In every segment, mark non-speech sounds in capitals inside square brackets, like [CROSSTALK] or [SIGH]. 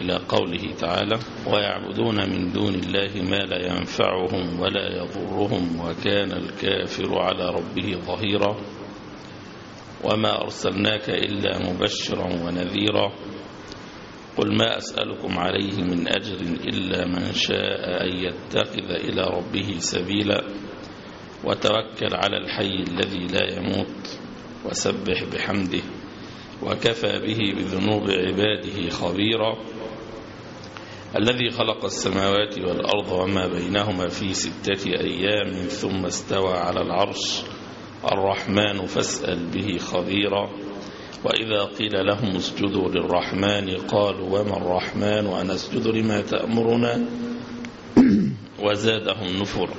إلى قوله تعالى ويعبدون من دون الله ما لا ينفعهم ولا يضرهم وكان الكافر على ربه ظهيرا وما أرسلناك إلا مبشرا ونذيرا قل ما أسألكم عليه من أجر إلا من شاء أن يتخذ إلى ربه سبيلا وتوكل على الحي الذي لا يموت وسبح بحمده وكفى به بذنوب عباده خبيرا الذي خلق السماوات والأرض وما بينهما في ستة أيام ثم استوى على العرش. الرحمن فاسأل به خبيرا. وإذا قيل لهم اسجدوا للرحمن قالوا وما الرحمن؟ ونسجد لما تأمرنا؟ وزادهم نفورا.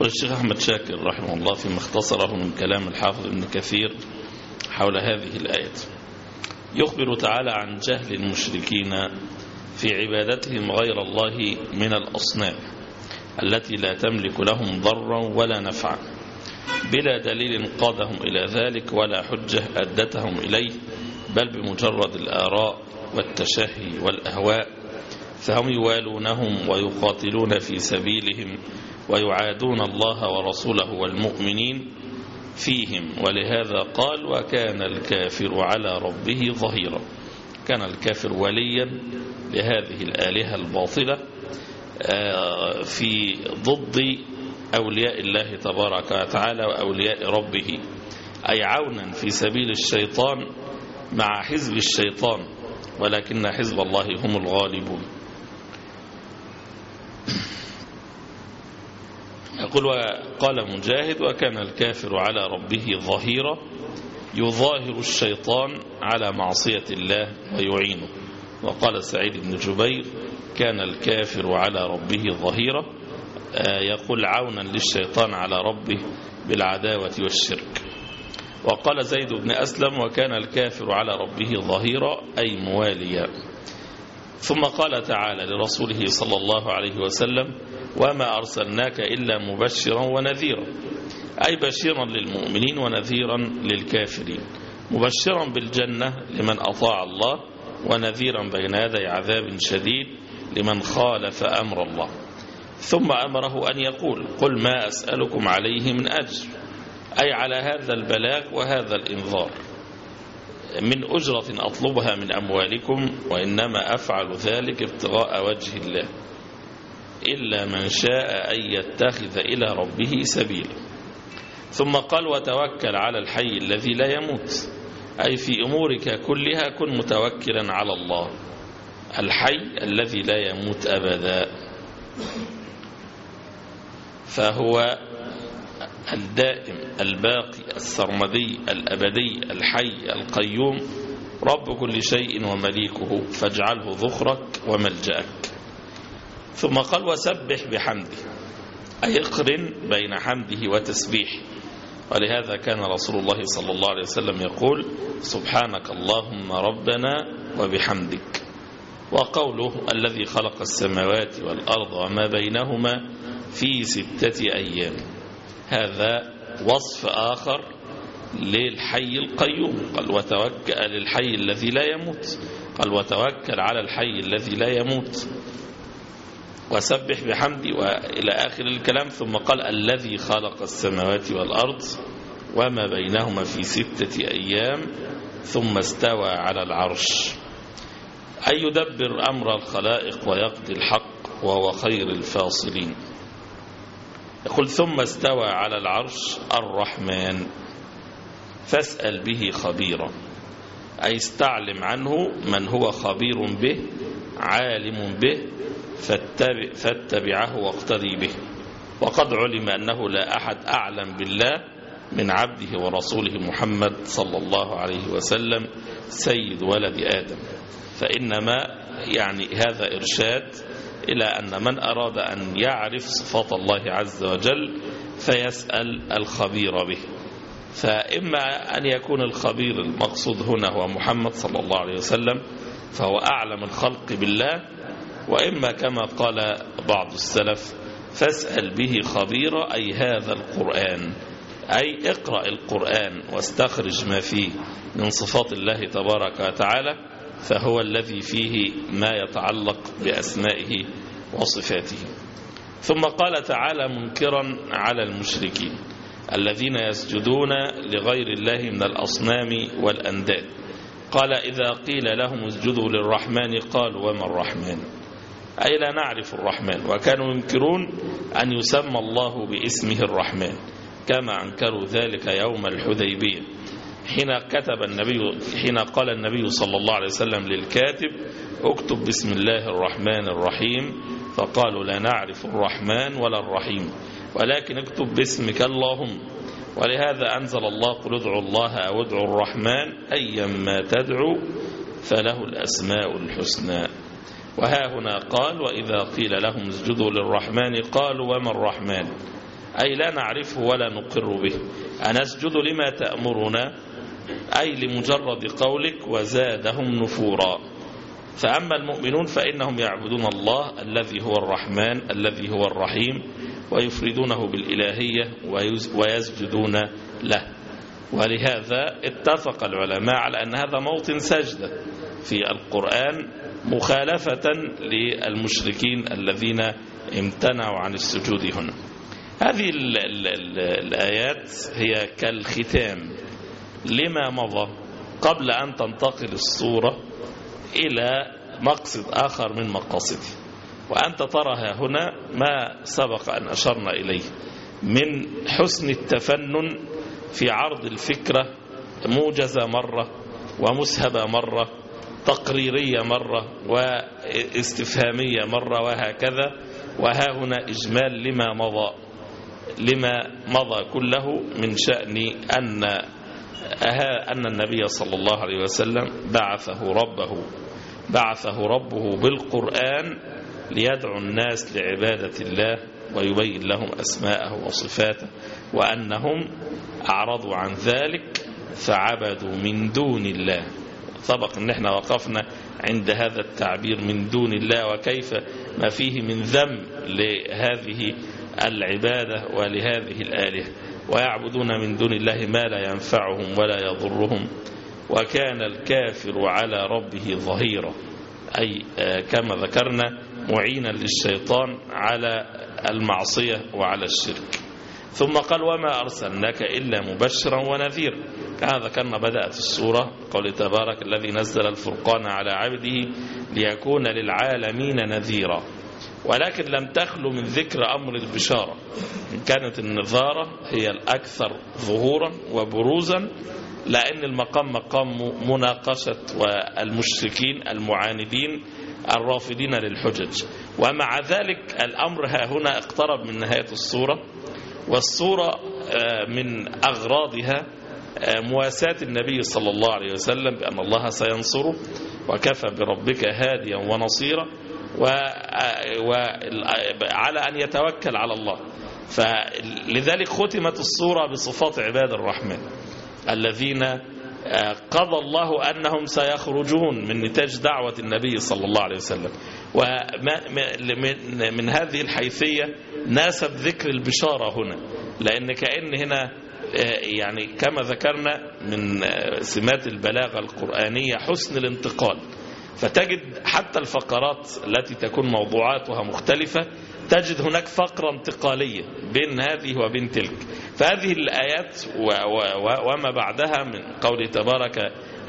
والشيخ أحمد شاكر رحمه الله فيما اختصره من كلام الحافظ ابن كثير حول هذه الآية. يخبر تعالى عن جهل المشركين في عبادتهم غير الله من الأصنام التي لا تملك لهم ضرا ولا نفعا. بلا دليل قادهم إلى ذلك ولا حجة أدتهم إليه بل بمجرد الآراء والتشهي والأهواء. فهم يوالونهم ويقاتلون في سبيلهم ويعادون الله ورسوله والمؤمنين فيهم. ولهذا قال وكان الكافر على ربه ظهيرا. كان الكافر وليا لهذه الآلهة الباطلة في ضد أولياء الله تبارك وتعالى وأولياء ربه أي عونا في سبيل الشيطان مع حزب الشيطان ولكن حزب الله هم الغالبون. يقول وقال مجاهد وكان الكافر على ربه ظهيرا يظاهر الشيطان على معصية الله ويعينه. وقال سعيد بن جبير كان الكافر على ربه ظهيرا يقول عونا للشيطان على ربه بالعداوة والشرك. وقال زيد بن أسلم وكان الكافر على ربه ظهيرا أي مواليا. ثم قال تعالى لرسوله صلى الله عليه وسلم وما أرسلناك إلا مبشرا ونذيرا. أي بشيرا للمؤمنين ونذيرا للكافرين. مبشرا بالجنة لمن أطاع الله ونذيرا بين يدي عذاب شديد لمن خالف أمر الله. ثم أمره أن يقول قل ما أسألكم عليه من أجر. أي على هذا البلاغ وهذا الإنذار. من أجرة أطلبها من أموالكم وإنما أفعل ذلك ابتغاء وجه الله. إلا من شاء أن يتخذ إلى ربه سبيلا. ثم قال وتوكل على الحي الذي لا يموت. أي في أمورك كلها كن متوكلا على الله. الحي الذي لا يموت أبدا. فهو الدائم الباقي السرمدي الأبدي الحي القيوم. رب كل شيء ومليكه فاجعله ذخرك وملجأك. ثم قال وسبح بحمده. أي اقرن بين حمده وتسبيحه ولهذا كان رسول الله صلى الله عليه وسلم يقول سبحانك اللهم ربنا وبحمدك. وقوله الذي خلق السماوات والأرض وما بينهما في ستة أيام. هذا وصف آخر للحي القيوم. قال وتوكل للحي الذي لا يموت. قال وتوكل على الحي الذي لا يموت. وسبح بحمدي وإلى آخر الكلام ثم قال الذي خلق السماوات والأرض وما بينهما في ستة أيام ثم استوى على العرش. أي يدبر أمر الخلائق ويقضي الحق وهو خير الفاصلين. يقول ثم استوى على العرش الرحمن فاسأل به خبيرا. أي استعلم عنه من هو خبير به عالم به فاتبع فاتبعه واقتدي به. وقد علم أنه لا أحد أعلم بالله من عبده ورسوله محمد صلى الله عليه وسلم سيد ولد آدم. فإنما يعني هذا إرشاد إلى أن من أراد أن يعرف صفات الله عز وجل فيسأل الخبير به. فإما أن يكون الخبير المقصود هنا هو محمد صلى الله عليه وسلم فهو أعلم الخلق بالله وإما كما قال بعض السلف فاسأل به خبيرا أي هذا القرآن أي اقرأ القرآن واستخرج ما فيه من صفات الله تبارك وتعالى فهو الذي فيه ما يتعلق بأسمائه وصفاته. ثم قال تعالى منكرا على المشركين الذين يسجدون لغير الله من الأصنام والأنداد. قال إذا قيل لهم اسجدوا للرحمن قالوا وما الرحمن؟ أي لا نعرف الرحمن. وكانوا ينكرون أن يسمى الله باسمه الرحمن كما أنكروا ذلك يوم الحديبية. حين كتب النبي حين قال النبي صلى الله عليه وسلم للكاتب اكتب بسم الله الرحمن الرحيم فقالوا لا نعرف الرحمن ولا الرحيم ولكن اكتب باسمك اللهم ولهذا أنزل الله قل ادعوا الله أو ادعوا الرحمن أيما تدعو فله الأسماء الحسنى وها هنا قال وإذا قيل لهم اسجدوا للرحمن قالوا وما الرحمن؟ أي لا نعرفه ولا نقر به. أنسجد لما تأمرنا؟ أي لمجرد قولك وزادهم نفورا. فأما المؤمنون فإنهم يعبدون الله الذي هو الرحمن الذي هو الرحيم ويفردونه بالإلهية ويسجدون له. ولهذا اتفق العلماء على أن هذا موطن سجدة في القرآن مخالفة للمشركين الذين امتنعوا عن السجود هنا. هذه ال ال ال الآيات هي كالختام لما مضى قبل أن تنتقل الصورة إلى مقصد آخر من مقاصده وأنت ترى هنا ما سبق أن أشرنا إليه. من حسن التفنن في عرض الفكرة موجزة مرة ومسهبة مرة تقريرية مرة واستفهامية مرة وهكذا وها هنا إجمال لما مضى لما مضى كله من شأن أن أن النبي صلى الله عليه وسلم بعثه ربه بعثه ربه بالقرآن ليدعو الناس لعبادة الله ويبين لهم أسماءه وصفاته وأنهم أعرضوا عن ذلك فعبدوا من دون الله. سبق أن إحنا وقفنا عند هذا التعبير من دون الله وكيف ما فيه من ذم لهذه العبادة ولهذه الآلهة. ويعبدون من دون الله ما لا ينفعهم ولا يضرهم. وكان الكافر على ربه ظهيرا. أي كما ذكرنا معينا للشيطان على المعصية وعلى الشرك. ثم قال وما أرسلناك إلا مبشرا ونذيرا. كما ذكرنا بدأت السورة. قول تبارك الذي نزل الفرقان على عبده ليكون للعالمين نذيرا. ولكن لم تخلو من ذكر أمر البشارة. إن كانت النظارة هي الأكثر ظهورا وبروزا لأن المقام مقام مناقشة والمشركين المعاندين الرافضين للحجج. ومع ذلك الأمر ها هنا اقترب من نهاية الصورة والصورة من أغراضها مواساة النبي صلى الله عليه وسلم بأن الله سينصره وكفى بربك هاديا ونصيرا وعلى أن يتوكل على الله. فلذلك ختمت الصورة بصفات عباد الرحمن الذين قضى الله أنهم سيخرجون من نتاج دعوة النبي صلى الله عليه وسلم. ومن هذه الحيثية ناسب ذكر البشارة هنا لأن كأن هنا يعني كما ذكرنا من سمات البلاغة القرآنية حسن الانتقال. فتجد حتى الفقرات التي تكون موضوعاتها مختلفة تجد هناك فقرة انتقالية بين هذه وبين تلك. فهذه الآيات وما بعدها من قول تبارك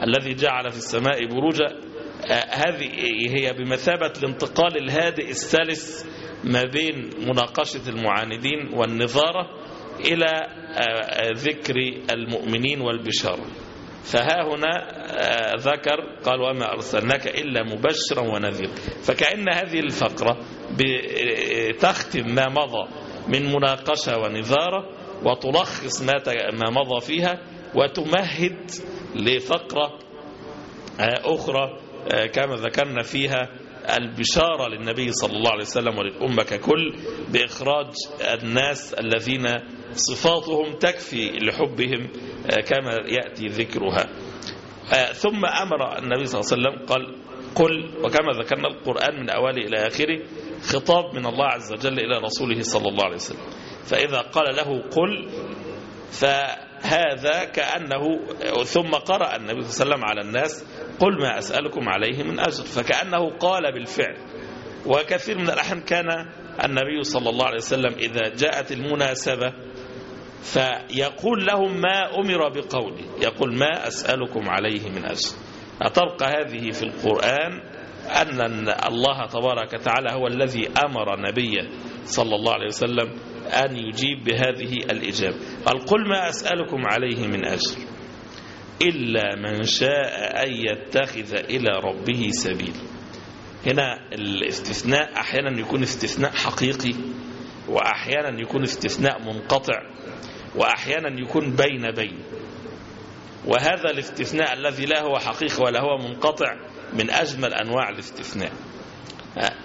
الذي جعل في السماء بروجا هذه هي بمثابة الانتقال الهادئ السلس ما بين مناقشة المعاندين والنظارة إلى ذكر المؤمنين والبشارة. فها هنا ذكر قال وما أرسلناك إلا مبشرا ونذيرا فكأن هذه الفقرة تختم ما مضى من مناقشة ونظارة وتلخص ما مضى فيها وتمهد لفقرة أخرى كما ذكرنا فيها البشارة للنبي صلى الله عليه وسلم وللأمة ككل بإخراج الناس الذين صفاتهم تكفي لحبهم كما يأتي ذكرها. ثم أمر النبي صلى الله عليه وسلم قال قل وكما ذكرنا القرآن من أوله إلى آخره خطاب من الله عز وجل إلى رسوله صلى الله عليه وسلم. فإذا قال له قل فهذا كأنه ثم قرأ النبي صلى الله عليه وسلم على الناس قل ما أسألكم عليه من أجر. فكأنه قال بالفعل. وكثير من الأحيان كان النبي صلى الله عليه وسلم إذا جاءت المناسبة فيقول لهم ما أمر بقوله. يقول ما أسألكم عليه من أجر. أتبقى هذه في القرآن أن الله تبارك وتعالى هو الذي أمر نبيه صلى الله عليه وسلم أن يجيب بهذه الإجابة. قال قل ما أسألكم عليه من أجر إلا من شاء أن يتخذ إلى ربه سبيل. هنا الاستثناء أحيانا يكون استثناء حقيقي وأحيانا يكون استثناء منقطع وأحيانا يكون بين بين. وهذا الاستثناء الذي لا هو حقيقي ولا هو منقطع من أجمل أنواع الاستثناء.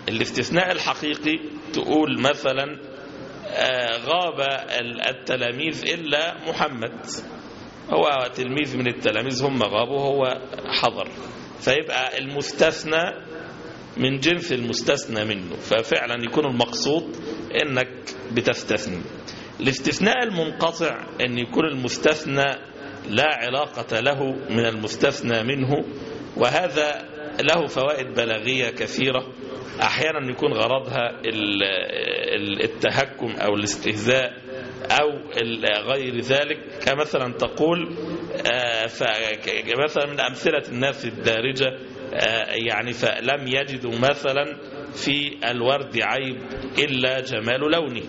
الاستثناء الحقيقي تقول مثلا غاب التلاميذ إلا محمد. هو تلميذ من التلاميذ هم غابوا هو حضر. فيبقى المستثنى من جنس المستثنى منه. ففعلا يكون المقصود إنك بتستثني. الاستثناء المنقطع إن يكون المستثنى لا علاقة له من المستثنى منه وهذا له فوائد بلاغية كثيرة. أحيانا يكون غرضها التهكم أو الاستهزاء أو غير ذلك. كمثلا تقول مثلا من أمثلة الناس الدارجة يعني فلم يجدوا مثلا في الورد عيب إلا جمال لونه.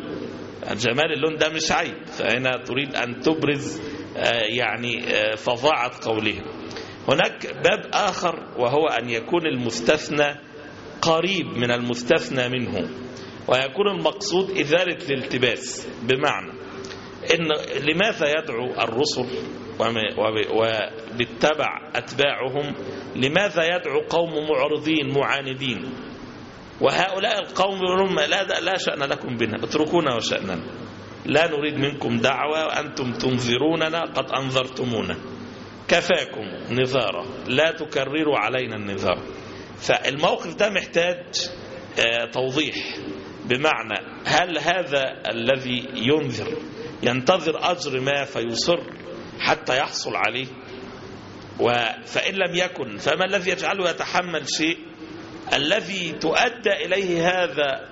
جمال اللون ده مش عيب فهنا تريد أن تبرز يعني فظاعة قولهم. هناك باب آخر وهو أن يكون المستثنى قريب من المستثنى منه ويكون المقصود إزالة الالتباس. بمعنى إن لماذا يدعو الرسل وبالتبع أتباعهم لماذا يدعو قوم معرضين معاندين؟ وهؤلاء القوم يقولون لا, لا شأن لكم بنا اتركونا وشأننا. لا نريد منكم دعوة وأنتم تنذروننا قد أنذرتمونا. كفاكم نذارة لا تكرروا علينا النذار فالموقف ده محتاج توضيح. بمعنى هل هذا الذي ينذر ينتظر أجر ما فيصر حتى يحصل عليه؟ فإن لم يكن فما الذي يجعله يتحمل شيء؟ الذي تؤدى إليه هذا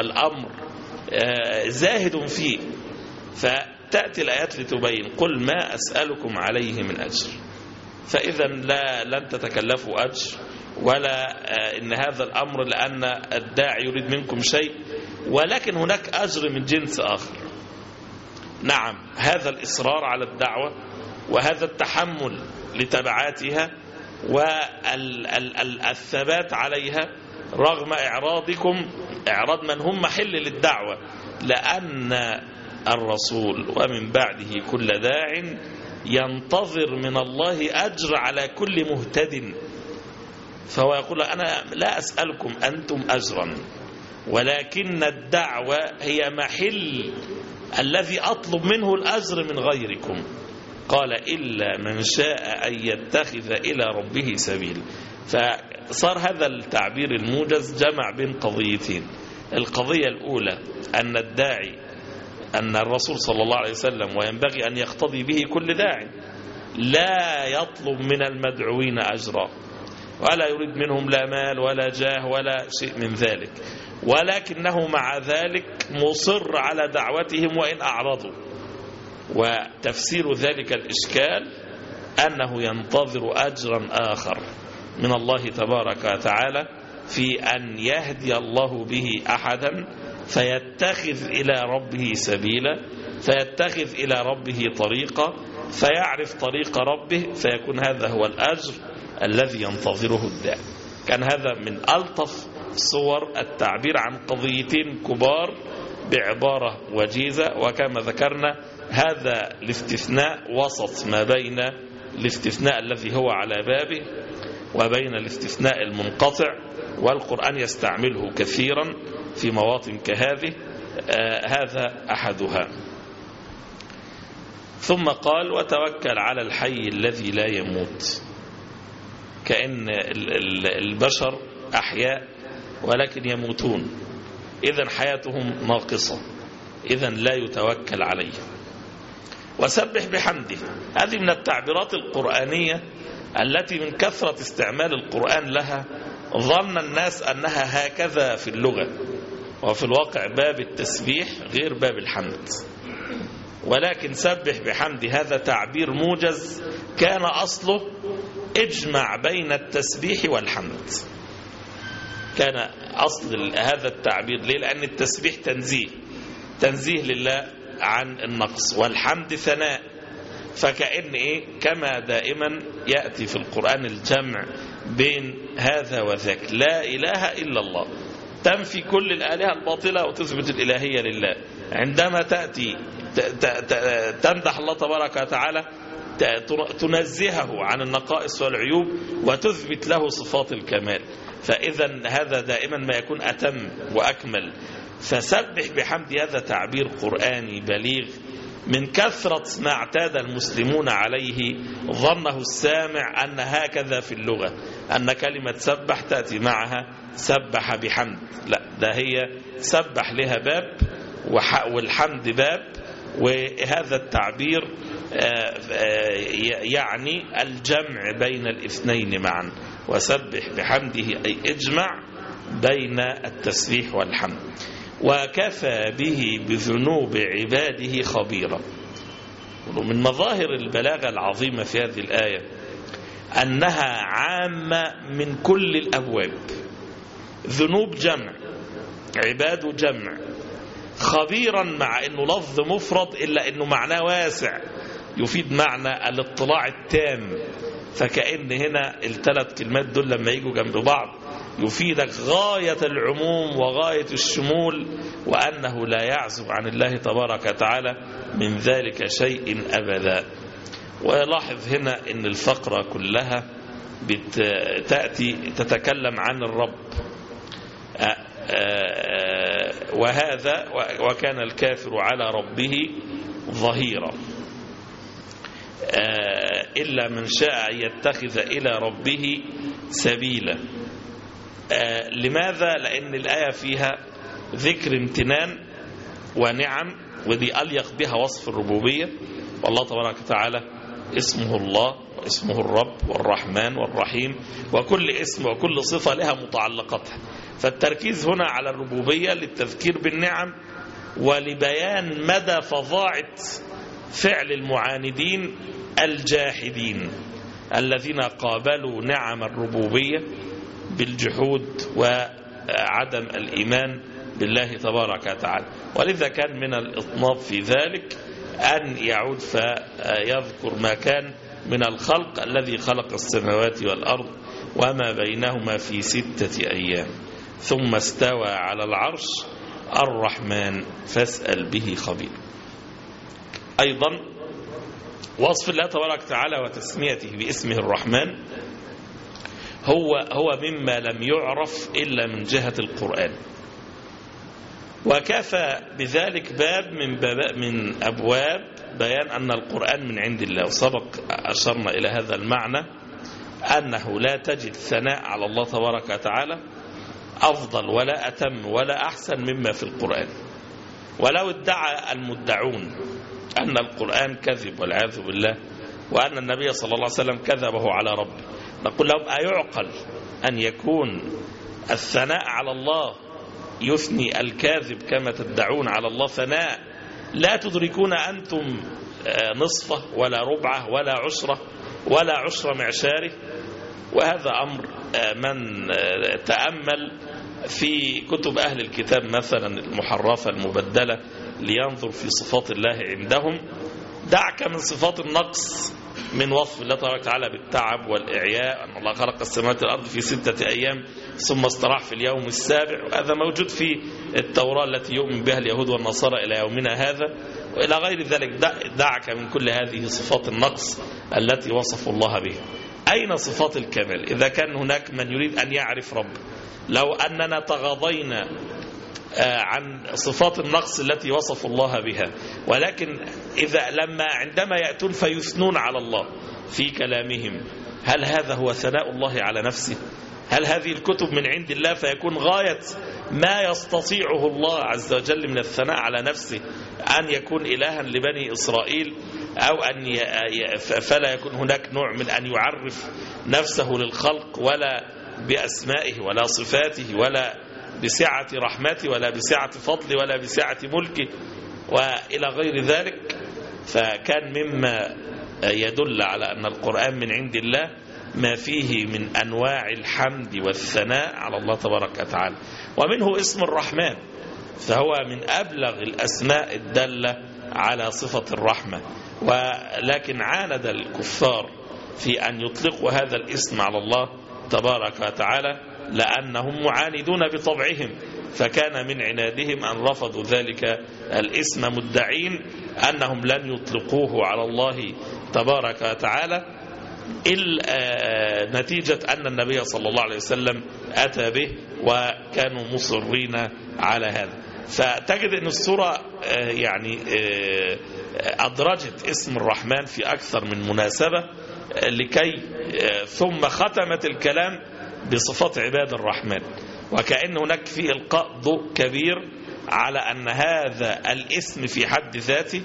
الأمر زاهد فيه. فتأتي الآيات لتبين قل ما أسألكم عليه من أجر. فإذا لا لن تتكلفوا أجر ولا إن هذا الأمر لأن الداعي يريد منكم شيء ولكن هناك أجر من جنس آخر. نعم هذا الإصرار على الدعوة وهذا التحمل لتبعاتها والثبات عليها رغم إعراضكم إعراض من هم محل للدعوة لأن الرسول ومن بعده كل داع ينتظر من الله أجر على كل مهتد. فهو يقول أنا لا أسألكم أنتم أجرا ولكن الدعوة هي محل الذي أطلب منه الأجر من غيركم. قال إلا من شاء أن يتخذ إلى ربه سبيل. فصار هذا التعبير الموجز جمع بين قضيتين. القضية الأولى أن الداعي أن الرسول صلى الله عليه وسلم وينبغي أن يقتضي به كل داعي لا يطلب من المدعوين أجرا ولا يريد منهم لا مال ولا جاه ولا شيء من ذلك ولكنه مع ذلك مصر على دعوتهم وإن أعرضوا. وتفسير ذلك الإشكال أنه ينتظر أجرا آخر من الله تبارك وتعالى في أن يهدي الله به أحدا فيتخذ إلى ربه سبيلا فيتخذ إلى ربه طريقا فيعرف طريق ربه فيكون هذا هو الأجر الذي ينتظره الداعي. كان هذا من ألطف صور التعبير عن قضيتين كبار بعبارة وجيزة وكما ذكرنا هذا الاستثناء وسط ما بين الاستثناء الذي هو على بابه وبين الاستثناء المنقطع والقرآن يستعمله كثيرا. في مواطن كهذه آه هذا أحدها. ثم قال وتوكل على الحي الذي لا يموت. كأن البشر أحياء ولكن يموتون. إذا حياتهم ناقصة. إذا لا يتوكل عليه. وسبح بحمده. هذه من التعبيرات القرآنية التي من كثرة استعمال القرآن لها ظن الناس أنها هكذا في اللغة وفي الواقع باب التسبيح غير باب الحمد. ولكن سبح بحمد هذا تعبير موجز كان أصله اجمع بين التسبيح والحمد. كان أصل هذا التعبير. ليه؟ لأن التسبيح تنزيه تنزيه لله عن النقص والحمد ثناء. فكأن إيه؟ كما دائما يأتي في القرآن الجمع بين هذا وذاك. لا إله إلا الله. تنفي كل الآلهة الباطلة وتثبت الإلهية لله. عندما تأتي تمدح الله تبارك وتعالى تنزهه عن النقائص والعيوب وتثبت له صفات الكمال. فإذا هذا دائما ما يكون أتم وأكمل. فسبح بحمد هذا تعبير قرآني بليغ. من كثرة ما اعتاد المسلمون عليه ظنه السامع أن هكذا في اللغة أن كلمة سبح تأتي معها سبح بحمد. لا ده هي سبح لها باب والحمد باب وهذا التعبير يعني الجمع بين الاثنين معا. وسبح بحمده أي اجمع بين التسبيح والحمد. وكفى به بذنوب عباده خبيرا. من مظاهر البلاغة العظيمة في هذه الآية أنها عامة من كل الأبواب. ذنوب جمع عباد جمع. خبيرا مع أنه لفظ مفرد إلا أنه معناه واسع. يفيد معنى الاطلاع التام. فكأن هنا الثلاث كلمات دول لما يجوا جنب بعض يفيدك غاية العموم وغاية الشمول وأنه لا يعزب عن الله تبارك وتعالى من ذلك شيء أبدا. ولاحظ هنا أن الفقرة كلها تأتي تتكلم عن الرب. وهذا وكان الكافر على ربه ظهيرا. إلا من شاء يتخذ إلى ربه سبيلا. لماذا؟ لأن الآية فيها ذكر امتنان ونعم ودي أليق بها وصف الربوبية. والله تبارك وتعالى اسمه الله واسمه الرب والرحمن والرحيم وكل اسم وكل صفة لها متعلقاتها فالتركيز هنا على الربوبية للتذكير بالنعم ولبيان مدى فظاعة فعل المعاندين الجاحدين الذين قابلوا نعم الربوبية. بالجحود وعدم الإيمان بالله تبارك وتعالى. ولذا كان من الإطناب في ذلك أن يعود فيذكر ما كان من الخلق الذي خلق السماوات والأرض وما بينهما في ستة أيام. ثم استوى على العرش الرحمن فاسأل به خبير. أيضا وصف الله تبارك وتعالى وتسميته باسمه الرحمن. هو هو مما لم يعرف إلا من جهة القرآن. وكفى بذلك باب من, باب من أبواب بيان أن القرآن من عند الله. وسبق أشرنا إلى هذا المعنى أنه لا تجد ثناء على الله تبارك وتعالى أفضل ولا أتم ولا أحسن مما في القرآن. ولو ادعى المدعون أن القرآن كذب والعياذ بالله وأن النبي صلى الله عليه وسلم كذبه على ربه. نقول لهم أيعقل أن يكون الثناء على الله يثني الكاذب كما تدعون على الله ثناء؟ لا تدركون أنتم نصفة ولا ربعة ولا عشرة ولا عشر معشاره؟ وهذا أمر من تأمل في كتب أهل الكتاب مثلا المحرفة المبدلة لينظر في صفات الله عندهم. دعك من صفات النقص. من وصف الله تبارك وتعالى بالتعب والإعياء أن الله خلق السماوات والأرض في ستة أيام ثم استراح في اليوم السابع وهذا موجود في التوراة التي يؤمن بها اليهود والنصارى إلى يومنا هذا وإلى غير ذلك دعك من كل هذه صفات النقص التي وصفوا الله بها أين صفات الكمال؟ إذا كان هناك من يريد أن يعرف رب لو أننا تغاضينا عن صفات النقص التي وصف الله بها. ولكن إذا لما عندما يأتون فيثنون على الله في كلامهم هل هذا هو ثناء الله على نفسه؟ هل هذه الكتب من عند الله فيكون غاية ما يستطيعه الله عز وجل من الثناء على نفسه؟ أن يكون إلها لبني إسرائيل أو أن فلا يكون هناك نوع من أن يعرف نفسه للخلق ولا بأسمائه ولا صفاته ولا بسعة رحمته ولا بسعة فضله ولا بسعة ملكه وإلى غير ذلك فكان مما يدل على أن القرآن من عند الله ما فيه من أنواع الحمد والثناء على الله تبارك وتعالى. ومنه اسم الرحمن فهو من أبلغ الأسماء الدالة على صفة الرحمة. ولكن عاند الكفار في أن يطلقوا هذا الاسم على الله تبارك وتعالى لأنهم معاندون بطبعهم. فكان من عنادهم أن رفضوا ذلك الاسم مدعين أنهم لن يطلقوه على الله تبارك وتعالى إلا نتيجة أن النبي صلى الله عليه وسلم أتى به وكانوا مصرين على هذا. فتجد أن السورة يعني أدرجت اسم الرحمن في أكثر من مناسبة لكي ثم ختمت الكلام بصفات عباد الرحمن. وكأن هناك في إلقاء ضوء كبير على أن هذا الاسم في حد ذاته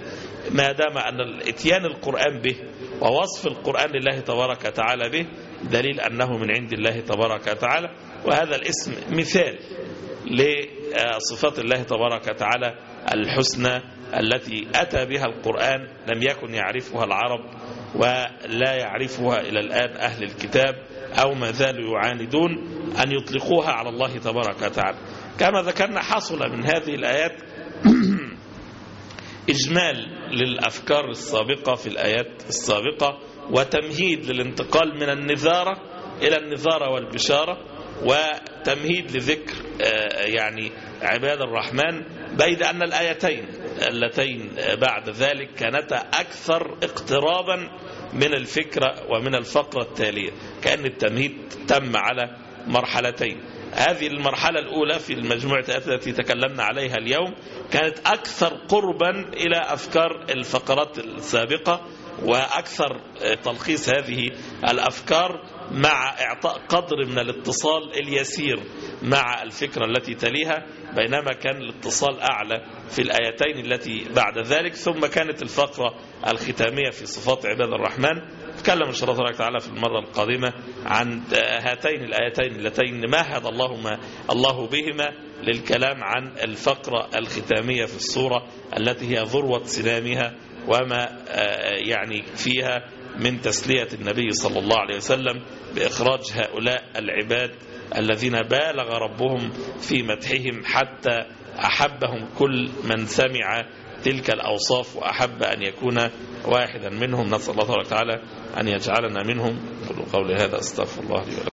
ما دام أن الإتيان القرآن به ووصف القرآن لله تبارك وتعالى به دليل أنه من عند الله تبارك وتعالى. وهذا الاسم مثال لصفات الله تبارك وتعالى الحسنى التي أتى بها القرآن لم يكن يعرفها العرب ولا يعرفها إلى الآن أهل الكتاب. أو ما زالوا يعاندون أن يطلقوها على الله تبارك وتعالى. كما ذكرنا حصل من هذه الآيات [CLEARS THROAT] إجمال للأفكار السابقة في الآيات السابقة وتمهيد للانتقال من النذارة إلى النذارة والبشارة وتمهيد لذكر يعني عباد الرحمن بيد أن الآيتين اللتين بعد ذلك كانتا أكثر اقترابا من الفكرة ومن الفقرة التالية كأن التمهيد تم على مرحلتين. هذه المرحلة الأولى في المجموعة التي تكلمنا عليها اليوم كانت أكثر قربا إلى أفكار الفقرات السابقة وأكثر تلخيص هذه الأفكار مع إعطاء قدر من الاتصال اليسير مع الفكرة التي تليها بينما كان الاتصال أعلى في الآيتين التي بعد ذلك. ثم كانت الفقرة الختامية في صفات عباد الرحمن. تكلم إن شاء الله تبارك وتعالى في المرة القادمة عن هاتين الآيتين اللتين مهد الله ما الله بهما للكلام عن الفقرة الختامية في الصورة التي هي ذروة سلامها وما يعني فيها من تسلية النبي صلى الله عليه وسلم بإخراج هؤلاء العباد الذين بالغ ربهم في مدحهم حتى أحبهم كل من سمع تلك الأوصاف وأحب أن يكون واحدا منهم. نسأل الله تعالى أن يجعلنا منهم. قولي هذا أستغفر الله لي